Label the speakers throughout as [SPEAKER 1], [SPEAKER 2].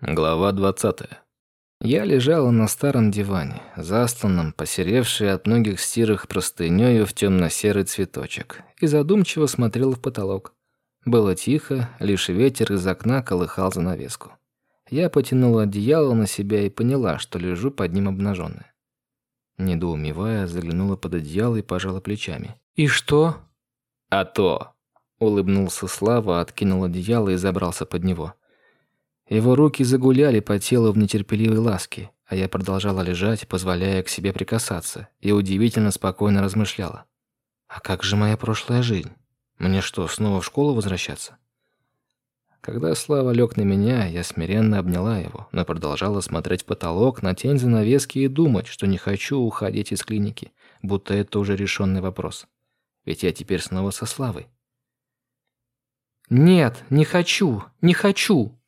[SPEAKER 1] Глава 20. Я лежала на старом диване, засланном, посеревшей от многих стирых простынёю в темно-серый цветочек, и задумчиво смотрела в потолок. Было тихо, лишь ветер из окна колыхал занавеску. Я потянула одеяло на себя и поняла, что лежу под ним обнаженная. Недоумевая, заглянула под одеяло и пожала плечами.
[SPEAKER 2] «И что?»
[SPEAKER 1] «А то!» — улыбнулся Слава, откинул одеяло и забрался под него. Его руки загуляли по телу в нетерпеливой ласке, а я продолжала лежать, позволяя к себе прикасаться, и удивительно спокойно размышляла. А как же моя прошлая жизнь? Мне что, снова в школу возвращаться? Когда Слава лег на меня, я смиренно обняла его, но продолжала смотреть в потолок на тень занавески и думать, что не хочу уходить из клиники, будто это уже решенный вопрос. Ведь я теперь снова со Славой.
[SPEAKER 2] «Нет, не хочу, не хочу!»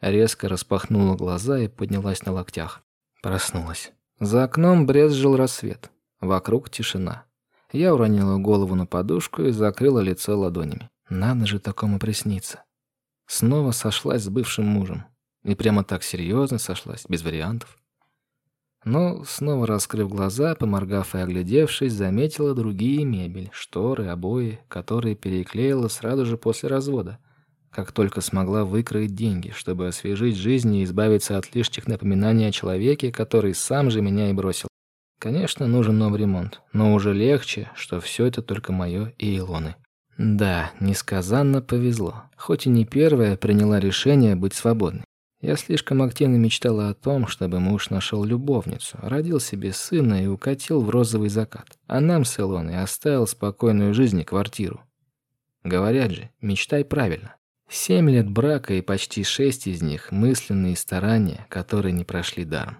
[SPEAKER 1] Резко распахнула глаза и поднялась на локтях. Проснулась. За окном брезжил рассвет. Вокруг тишина. Я уронила голову на подушку и закрыла лицо ладонями. Надо же такому присниться. Снова сошлась с бывшим мужем. И прямо так серьезно сошлась, без вариантов. Но, снова раскрыв глаза, поморгав и оглядевшись, заметила другие мебель, шторы, обои, которые переклеила сразу же после развода – как только смогла выкроить деньги, чтобы освежить жизнь и избавиться от лишних напоминаний о человеке, который сам же меня и бросил. Конечно, нужен новый ремонт, но уже легче, что все это только мое и Илоны. Да, несказанно повезло. Хоть и не первая приняла решение быть свободной. Я слишком активно мечтала о том, чтобы муж нашел любовницу, родил себе сына и укатил в розовый закат. А нам с Илоной оставил спокойную жизнь и квартиру. Говорят же, мечтай правильно. Семь лет брака и почти шесть из них мысленные старания, которые не прошли даром.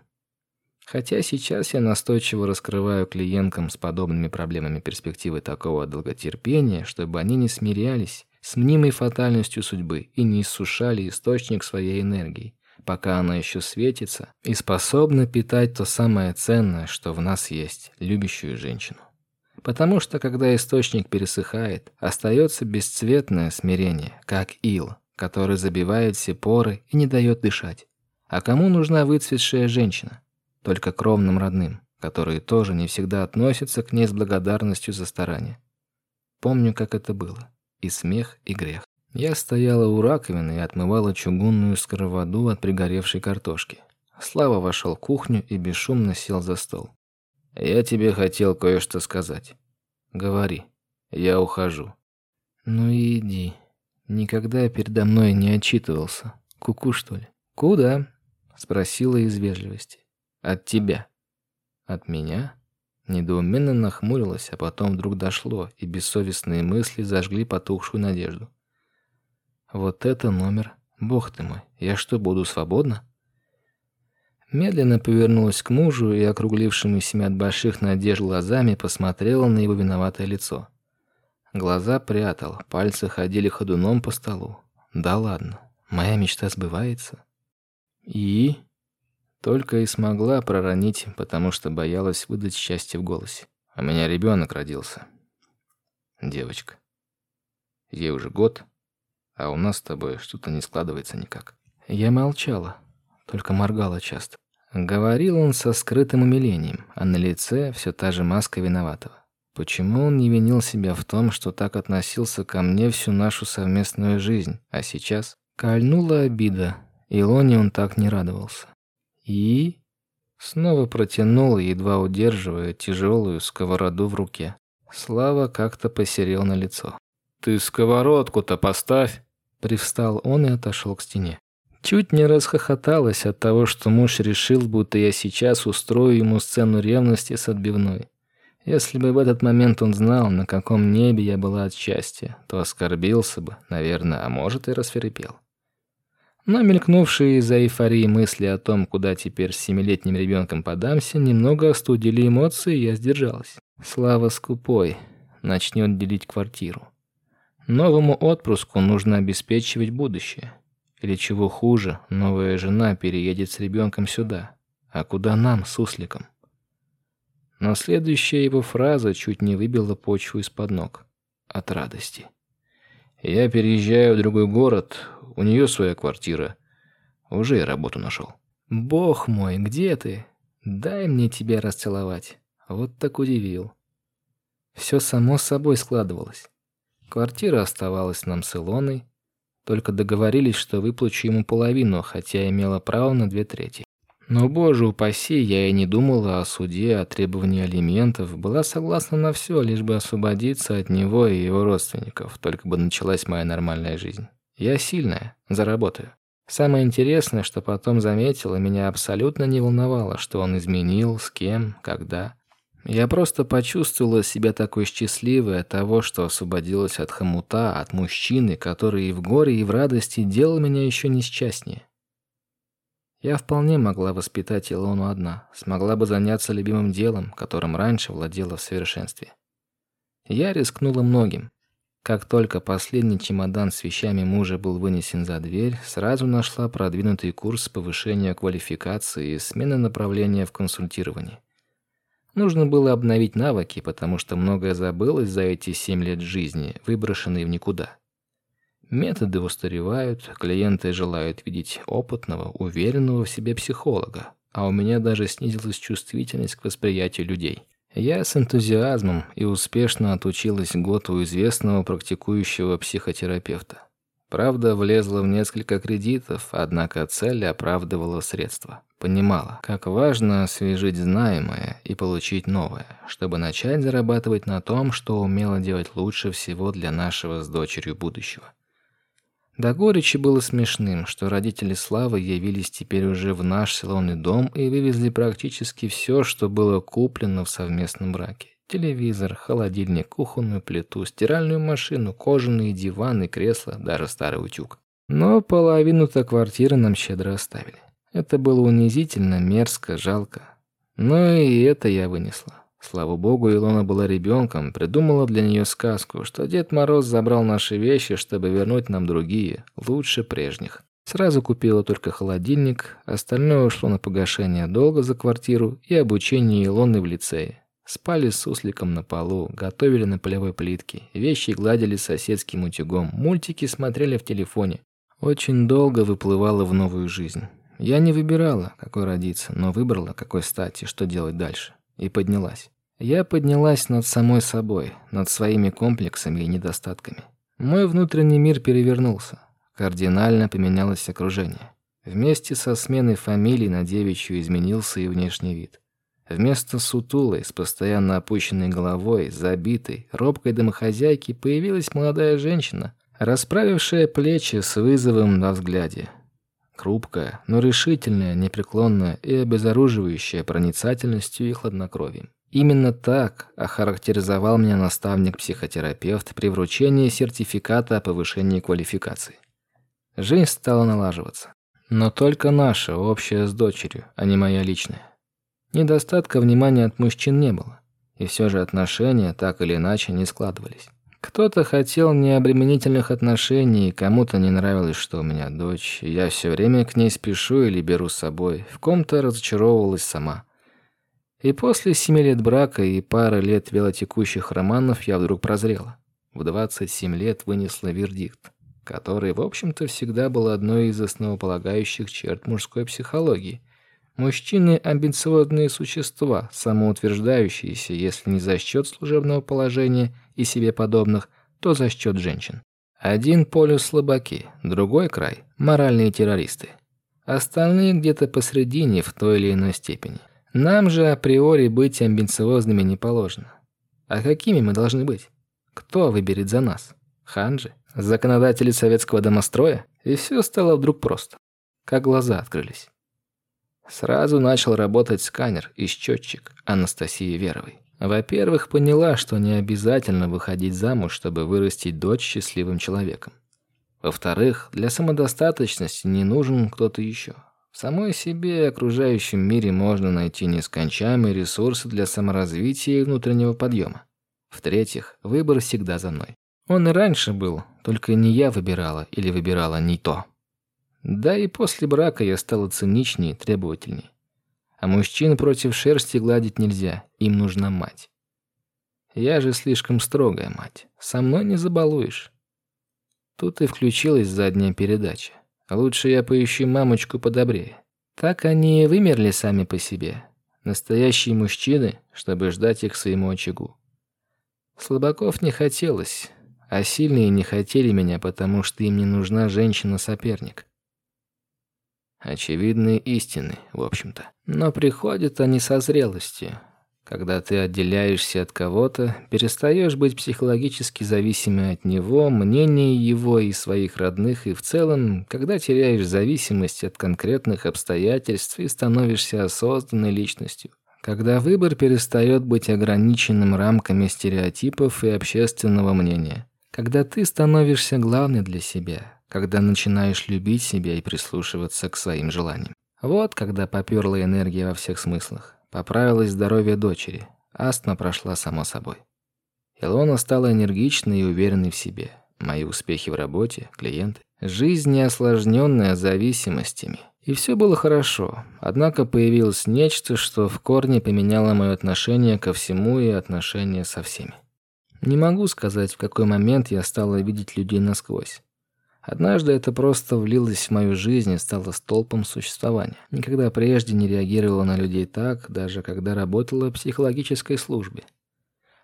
[SPEAKER 1] Хотя сейчас я настойчиво раскрываю клиенткам с подобными проблемами перспективы такого долготерпения, чтобы они не смирялись с мнимой фатальностью судьбы и не иссушали источник своей энергии, пока она еще светится и способна питать то самое ценное, что в нас есть, любящую женщину. Потому что когда источник пересыхает, остается бесцветное смирение, как ил, который забивает все поры и не дает дышать. А кому нужна выцветшая женщина? Только кровным родным, которые тоже не всегда относятся к ней с благодарностью за старание. Помню, как это было. И смех, и грех. Я стояла у раковины и отмывала чугунную сковороду от пригоревшей картошки. Слава вошел в кухню и бесшумно сел за стол. Я тебе хотел кое-что сказать. Говори. Я ухожу. Ну и иди. Никогда передо мной не отчитывался. Куку, что ли? Куда? Спросила из вежливости. От тебя. От меня? Недоуменно нахмурилась, а потом вдруг дошло, и бессовестные мысли зажгли потухшую надежду. Вот это номер. Бог ты мой, я что, буду свободна? Медленно повернулась к мужу и, округлившимися от больших надежд глазами, посмотрела на его виноватое лицо. Глаза прятал, пальцы ходили ходуном по столу. Да ладно, моя мечта сбывается. И только и смогла проронить, потому что боялась выдать счастье в голосе. У меня ребенок родился. Девочка. Ей уже год, а у нас с тобой что-то не складывается никак. Я молчала, только моргала часто. Говорил он со скрытым умилением, а на лице все та же маска виноватого. Почему он не винил себя в том, что так относился ко мне всю нашу совместную жизнь, а сейчас кольнула обида, и Лоне он так не радовался. И снова протянул, едва удерживая тяжелую сковороду в руке. Слава как-то посерел на лицо. Ты сковородку-то поставь, привстал он и отошел к стене. Чуть не расхохоталась от того, что муж решил, будто я сейчас устрою ему сцену ревности с отбивной. Если бы в этот момент он знал, на каком небе я была от счастья, то оскорбился бы, наверное, а может и расферепел. Но мелькнувшие из-за эйфории мысли о том, куда теперь с семилетним ребенком подамся, немного остудили эмоции, и я сдержалась. Слава скупой, начнет делить квартиру. Новому отпрыску нужно обеспечивать будущее. Или чего хуже, новая жена переедет с ребенком сюда. А куда нам с Сусликом? Но следующая его фраза чуть не выбила почву из-под ног. От радости. Я переезжаю в другой город, у нее своя квартира. Уже и работу нашел.
[SPEAKER 2] Бог мой, где ты? Дай мне тебя расцеловать. Вот так удивил. Все само собой складывалось. Квартира оставалась нам с Илоной, только договорились, что выплачу ему половину, хотя имела право на две трети. Но, боже упаси, я и не думала о суде, о требовании алиментов, была согласна на все, лишь бы освободиться от него и его родственников, только бы началась моя нормальная жизнь. Я сильная, заработаю. Самое интересное, что потом заметила, меня абсолютно не волновало, что он изменил, с кем, когда. Я просто почувствовала себя такой счастливой от того, что освободилась от хомута, от мужчины, который и в горе, и в радости делал меня еще несчастнее. Я вполне могла воспитать Илону одна, смогла бы заняться любимым делом, которым раньше владела в совершенстве. Я рискнула многим. Как только последний чемодан с вещами мужа был вынесен за дверь, сразу нашла продвинутый курс повышения квалификации и смены направления в консультировании. Нужно было обновить навыки, потому что многое забылось за эти семь лет жизни, выброшенные в никуда. Методы устаревают, клиенты желают видеть опытного, уверенного в себе психолога, а у меня даже снизилась чувствительность к восприятию людей. Я с энтузиазмом и успешно отучилась год у известного практикующего психотерапевта. Правда, влезла в несколько кредитов, однако цель оправдывала средства. Понимала, как важно освежить знаемое и получить новое, чтобы начать зарабатывать на том, что умела делать лучше всего для нашего с дочерью будущего. До горечи было смешным, что родители Славы явились теперь уже в наш салонный дом и вывезли практически все, что было куплено в совместном браке. Телевизор, холодильник, кухонную плиту, стиральную машину, кожаные диваны, кресла, даже старый утюг. Но половину-то квартиры нам щедро оставили. Это было унизительно, мерзко, жалко. Но и это я вынесла. Слава богу, Илона была ребенком, придумала для нее сказку, что Дед Мороз забрал наши вещи, чтобы вернуть нам другие, лучше прежних. Сразу купила только холодильник, остальное ушло на погашение долга за квартиру и обучение Илоны в лицее. Спали с сусликом на полу, готовили на полевой плитке, вещи гладили соседским утюгом, мультики смотрели в телефоне. Очень долго выплывала в новую жизнь. Я не выбирала, какой родиться, но выбрала, какой стать и что делать дальше и поднялась. Я поднялась над самой собой, над своими комплексами и недостатками. Мой внутренний мир перевернулся. Кардинально поменялось окружение. Вместе со сменой фамилий на девичью изменился и внешний вид. Вместо сутулой, с постоянно опущенной головой, забитой, робкой домохозяйки появилась молодая женщина, расправившая плечи с вызовом на взгляде. Хрупкая, но решительная, непреклонная и обезоруживающая проницательностью и хладнокровием. Именно так охарактеризовал меня наставник-психотерапевт при вручении сертификата о повышении квалификации. Жизнь стала налаживаться. Но только наша, общая с дочерью, а не моя личная. Недостатка внимания от мужчин не было. И все же отношения так или иначе не складывались. Кто-то хотел необременительных отношений, кому-то не нравилось, что у меня дочь, и я все время к ней спешу или беру с собой. В ком-то разочаровывалась сама. И после семи лет брака и пары лет велотекущих романов я вдруг прозрела. В 27 лет вынесла вердикт, который, в общем-то, всегда был одной из основополагающих черт мужской психологии. Мужчины – амбициозные существа, самоутверждающиеся, если не за счет служебного положения и себе подобных, то за счет женщин. Один полюс слабаки, другой край моральные террористы. Остальные где-то посредине в той или иной степени. Нам же априори быть амбициозными не положено. А какими мы должны быть? Кто выберет за нас? Ханжи? Законодатели советского домостроя? И все стало вдруг просто. Как глаза открылись. Сразу начал работать сканер и счетчик Анастасии Веровой. Во-первых, поняла, что не обязательно выходить замуж, чтобы вырастить дочь счастливым человеком. Во-вторых, для самодостаточности не нужен кто-то еще. В самой себе и окружающем мире можно найти нескончаемые ресурсы для саморазвития и внутреннего подъема. В-третьих, выбор всегда за мной. Он и раньше был, только не я выбирала или выбирала не то. Да и после брака я стала циничнее и требовательней. А мужчин против шерсти гладить нельзя, им нужна мать. Я же слишком строгая мать, со мной не забалуешь. Тут и включилась задняя передача.
[SPEAKER 1] Лучше я поищу мамочку подобрее. Так они вымерли сами по себе. Настоящие мужчины, чтобы ждать их к своему очагу. Слабаков не хотелось, а сильные не хотели меня, потому что им не нужна женщина-соперник. Очевидные истины, в общем-то. Но приходят они со зрелостью. Когда ты отделяешься от кого-то, перестаешь быть психологически зависимым от него, мнения его и своих родных, и в целом, когда теряешь зависимость от конкретных обстоятельств и становишься осознанной личностью. Когда выбор перестает быть ограниченным рамками стереотипов и общественного мнения. Когда ты становишься главной для себя, когда начинаешь любить себя и прислушиваться к своим желаниям. Вот когда поперла энергия во всех смыслах. Поправилось здоровье дочери. Астма прошла само собой. Илона стала энергичной и уверенной в себе. Мои успехи в работе, клиенты. Жизнь не осложненная зависимостями. И все было хорошо. Однако появилось нечто, что в корне поменяло мое отношение ко всему и отношение со всеми. Не могу сказать, в какой момент я стала видеть людей насквозь. Однажды это просто влилось в мою жизнь и стало столпом существования. Никогда прежде не реагировала на людей так, даже когда работала в психологической службе.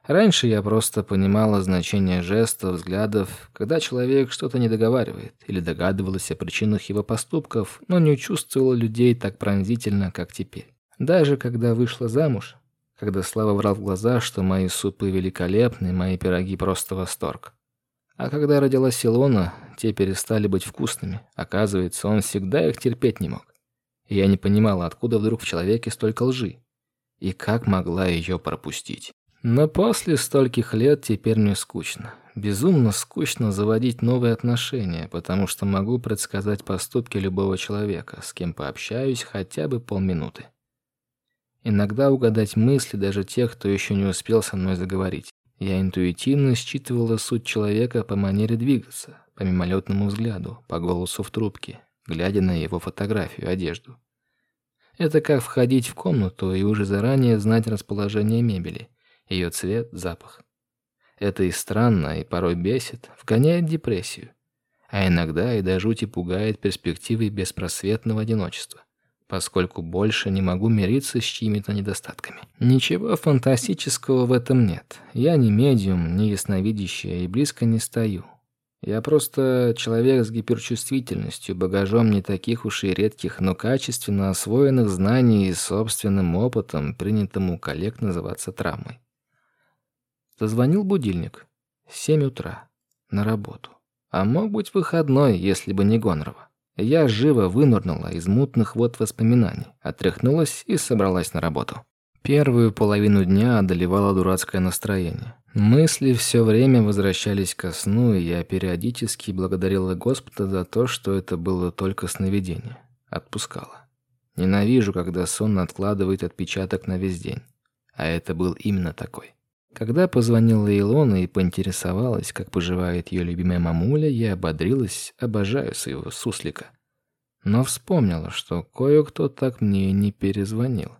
[SPEAKER 1] Раньше я просто понимала значение жестов, взглядов, когда человек что-то не договаривает, или догадывалась о причинах его поступков, но не чувствовала людей так пронзительно, как теперь. Даже когда вышла замуж, когда Слава врал в глаза, что мои супы великолепны, мои пироги просто восторг. А когда родилась Илона, те перестали быть вкусными. Оказывается, он всегда их терпеть не мог. И я не понимала, откуда вдруг в человеке столько лжи. И как могла ее пропустить. Но после стольких лет теперь мне скучно. Безумно скучно заводить новые отношения, потому что могу предсказать поступки любого человека, с кем пообщаюсь хотя бы полминуты. Иногда угадать мысли даже тех, кто еще не успел со мной заговорить. Я интуитивно считывала суть человека по манере двигаться, по мимолетному взгляду, по голосу в трубке, глядя на его фотографию, одежду. Это как входить в комнату и уже заранее знать расположение мебели, ее цвет, запах. Это и странно, и порой бесит, вгоняет депрессию, а иногда и до жути пугает перспективой беспросветного одиночества поскольку больше не могу мириться с чьими-то недостатками. Ничего фантастического в этом нет. Я не медиум, не ясновидящая и близко не стою. Я просто человек с гиперчувствительностью, багажом не таких уж и редких, но качественно освоенных знаний и собственным опытом, принятым у коллег называться травмой. Зазвонил будильник. Семь утра. На работу. А мог быть выходной, если бы не Гонорова. Я живо вынырнула из мутных вод воспоминаний, отряхнулась и собралась на работу. Первую половину дня одолевало дурацкое настроение. Мысли все время возвращались ко сну, и я периодически благодарила Господа за то, что это было только сновидение. Отпускала. Ненавижу, когда сон откладывает отпечаток на весь день. А это был именно такой. Когда позвонила Илона и поинтересовалась, как поживает ее любимая мамуля, я ободрилась, обожаю своего суслика. Но вспомнила, что кое-кто так мне не перезвонил.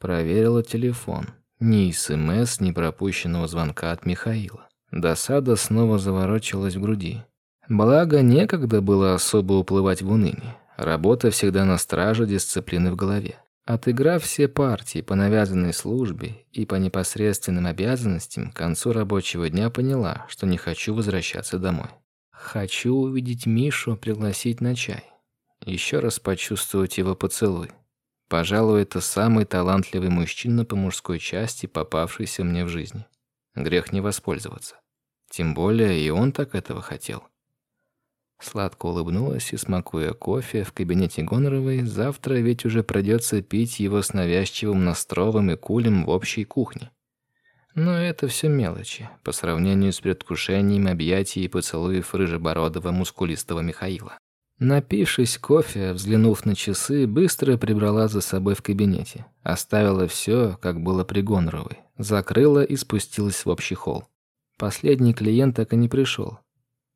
[SPEAKER 1] Проверила телефон. Ни СМС, ни пропущенного звонка от Михаила. Досада снова заворочилась в груди. Благо, некогда было особо уплывать в уныние. Работа всегда на страже дисциплины в голове. Отыграв все партии по навязанной службе и по непосредственным обязанностям, к концу рабочего дня поняла, что не хочу возвращаться домой. Хочу увидеть Мишу, пригласить на чай. Еще раз почувствовать его поцелуй. Пожалуй, это самый талантливый мужчина по мужской части, попавшийся мне в жизни. Грех не воспользоваться. Тем более и он так этого хотел. Сладко улыбнулась и, смакуя кофе в кабинете Гоноровой, завтра ведь уже придется пить его с навязчивым Настровым и Кулем в общей кухне. Но это все мелочи по сравнению с предвкушением объятий и поцелуев рыжебородого мускулистого Михаила. Напившись кофе, взглянув на часы, быстро прибрала за собой в кабинете. Оставила все, как было при Гоноровой. Закрыла и спустилась в общий холл. Последний клиент так и не пришел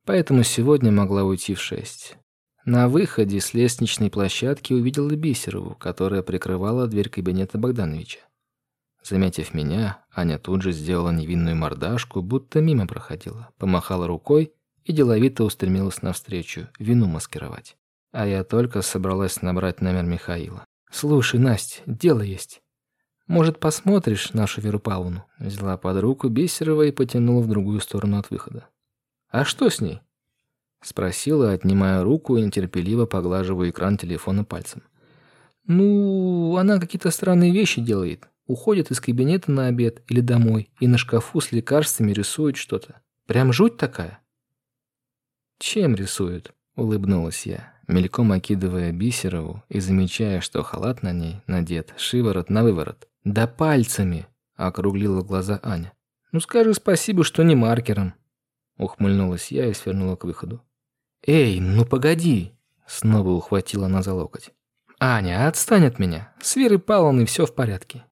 [SPEAKER 1] поэтому сегодня могла уйти в шесть. На выходе с лестничной площадки увидела Бисерову, которая прикрывала дверь кабинета Богдановича. Заметив меня, Аня тут же сделала невинную мордашку, будто мимо проходила, помахала рукой и деловито устремилась навстречу, вину маскировать.
[SPEAKER 2] А я только собралась набрать номер Михаила. «Слушай, Настя, дело есть. Может, посмотришь нашу Веру Павловну?» Взяла под руку Бисерова и потянула в другую сторону от выхода. «А что с ней?» Спросила, отнимая руку и нетерпеливо поглаживая экран телефона пальцем. «Ну, она какие-то странные вещи делает. Уходит из кабинета на обед или домой и на шкафу с лекарствами рисует что-то. Прям жуть такая». «Чем рисует?» — улыбнулась я мельком окидывая Бисерову и замечая, что халат на ней надет, шиворот на выворот. «Да пальцами!» — округлила глаза Аня. «Ну скажи спасибо, что не маркером!» Ухмыльнулась я и свернула к выходу. «Эй, ну погоди!» — снова ухватила она за локоть. «Аня, отстань от меня! С Верой Павловной все в порядке.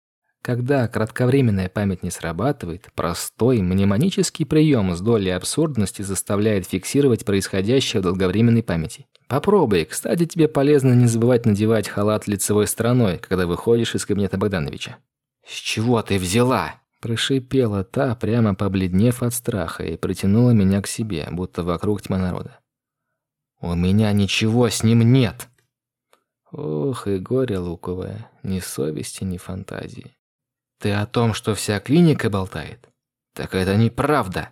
[SPEAKER 2] Когда кратковременная память не срабатывает, простой мнемонический прием с долей абсурдности заставляет фиксировать происходящее в долговременной памяти. Попробуй. Кстати, тебе полезно не забывать надевать халат лицевой стороной, когда выходишь из кабинета Богдановича. «С чего ты взяла?» Прошипела та, прямо побледнев от страха, и притянула меня к себе, будто вокруг тьма народа. «У меня ничего с ним нет!» Ох, и горе луковое, ни совести, ни фантазии. «Ты о том, что вся клиника болтает? Так это неправда!»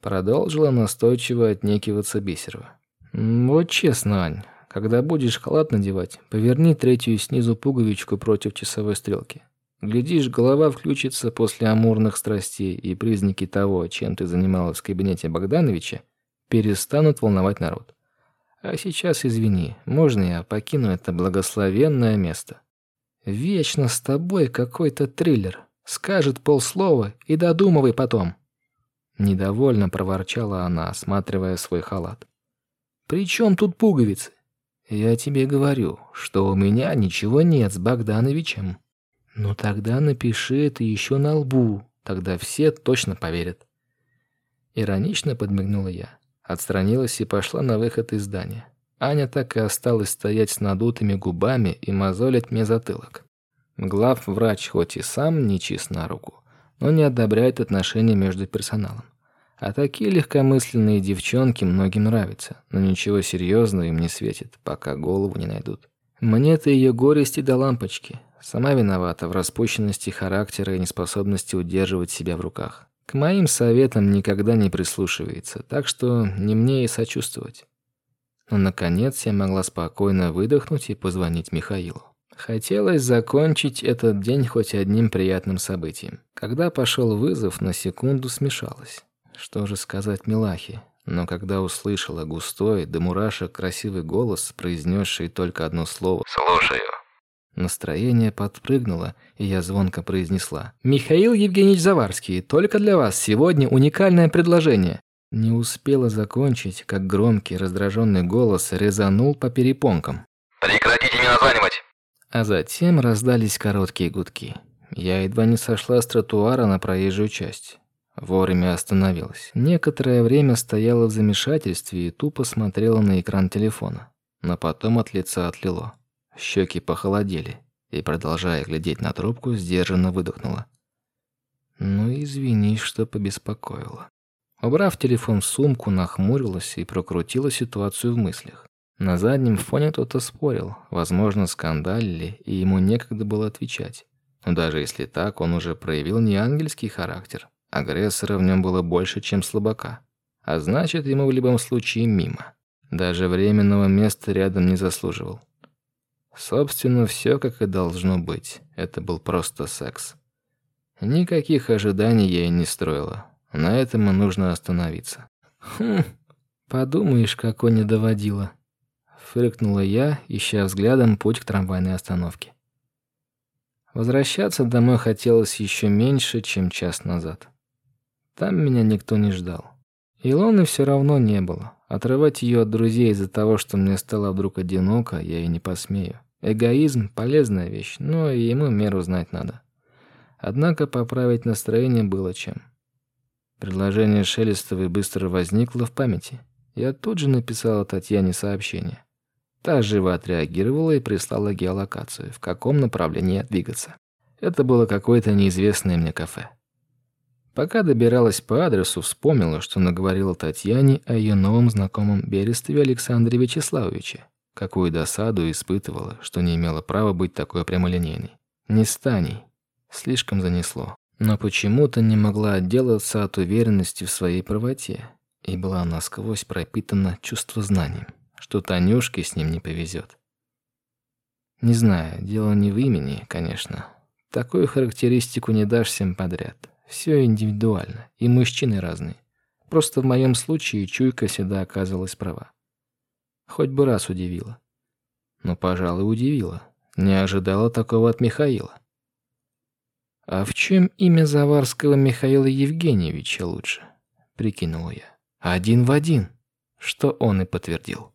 [SPEAKER 2] Продолжила настойчиво отнекиваться Бисерова. «Вот честно, Ань, когда будешь халат надевать, поверни третью снизу пуговичку против часовой стрелки. Глядишь, голова включится после амурных страстей, и признаки того, чем ты занималась в кабинете Богдановича, перестанут волновать народ. А сейчас, извини, можно я покину это благословенное место? Вечно с тобой какой-то триллер. Скажет полслова и додумывай потом. Недовольно проворчала она, осматривая свой халат. При чем тут пуговицы? Я тебе говорю, что у меня ничего нет с Богдановичем. Ну тогда напиши это еще на лбу, тогда все точно поверят. Иронично подмигнула я, отстранилась и пошла на выход из здания. Аня так и осталась стоять с надутыми губами и мозолить мне затылок. Глав врач хоть и сам не чист на руку, но не одобряет отношения между персоналом. А такие легкомысленные девчонки многим нравятся, но ничего серьезного им не светит, пока голову не найдут. Мне-то ее горести до лампочки. Сама виновата в распущенности характера и неспособности удерживать себя в руках. К моим советам никогда не прислушивается, так что не мне и сочувствовать. Но наконец я могла спокойно выдохнуть и позвонить Михаилу. Хотелось закончить этот день хоть одним приятным событием. Когда пошел вызов, на секунду смешалась. Что же сказать Милахе? Но когда услышала густой, до мурашек красивый голос, произнесший только одно слово
[SPEAKER 3] «Слушаю»,
[SPEAKER 2] настроение подпрыгнуло, и я звонко произнесла «Михаил Евгеньевич Заварский, только для вас сегодня уникальное предложение». Не успела закончить, как громкий раздраженный голос резанул по перепонкам.
[SPEAKER 3] «Прекратите меня названивать!»
[SPEAKER 2] А затем раздались короткие гудки. Я едва не сошла с тротуара на проезжую часть. Вовремя остановилась. Некоторое время стояла в замешательстве и тупо смотрела на экран телефона. Но потом от лица отлило. Щеки похолодели. И, продолжая глядеть на трубку, сдержанно выдохнула. «Ну, извини, что побеспокоила». Убрав телефон в сумку, нахмурилась и прокрутила ситуацию в мыслях. На заднем фоне кто-то спорил, возможно, скандалили, и ему некогда было отвечать. Но даже если так, он уже проявил не ангельский характер, Агрессора в нем было больше, чем слабака. А значит, ему в любом случае мимо. Даже временного места рядом не заслуживал. Собственно, все как и должно быть. Это был просто секс. Никаких ожиданий я и не строила. На этом и нужно остановиться. Хм, подумаешь, какой не доводила. Фыркнула я, ища взглядом путь к трамвайной остановке. Возвращаться домой хотелось еще меньше, чем час назад. Там меня никто не ждал. Илоны все равно не было. Отрывать ее от друзей из-за того, что мне стало вдруг одиноко, я и не посмею. Эгоизм – полезная вещь, но и ему меру знать надо. Однако поправить настроение было чем. Предложение Шелестовой быстро возникло в памяти. Я тут же написала Татьяне сообщение. Та живо отреагировала и прислала геолокацию, в каком направлении двигаться. Это было какое-то неизвестное мне кафе. Пока добиралась по адресу, вспомнила, что наговорила Татьяне о ее новом знакомом Берестове Александре Вячеславовиче,
[SPEAKER 1] Какую досаду испытывала, что не имела права быть такой прямолинейной. Не станей. Слишком занесло. Но почему-то не могла отделаться от уверенности в своей правоте и была насквозь пропитана чувствознанием, что Танюшке с ним не повезет. Не знаю, дело не в имени, конечно. Такую характеристику не дашь всем подряд. Все индивидуально, и мужчины разные. Просто в моем случае чуйка всегда оказывалась права. Хоть бы раз удивила. Но, пожалуй, удивила. Не ожидала такого от Михаила. А в чем имя Заварского Михаила Евгеньевича лучше? Прикинула я. Один в один, что он и подтвердил.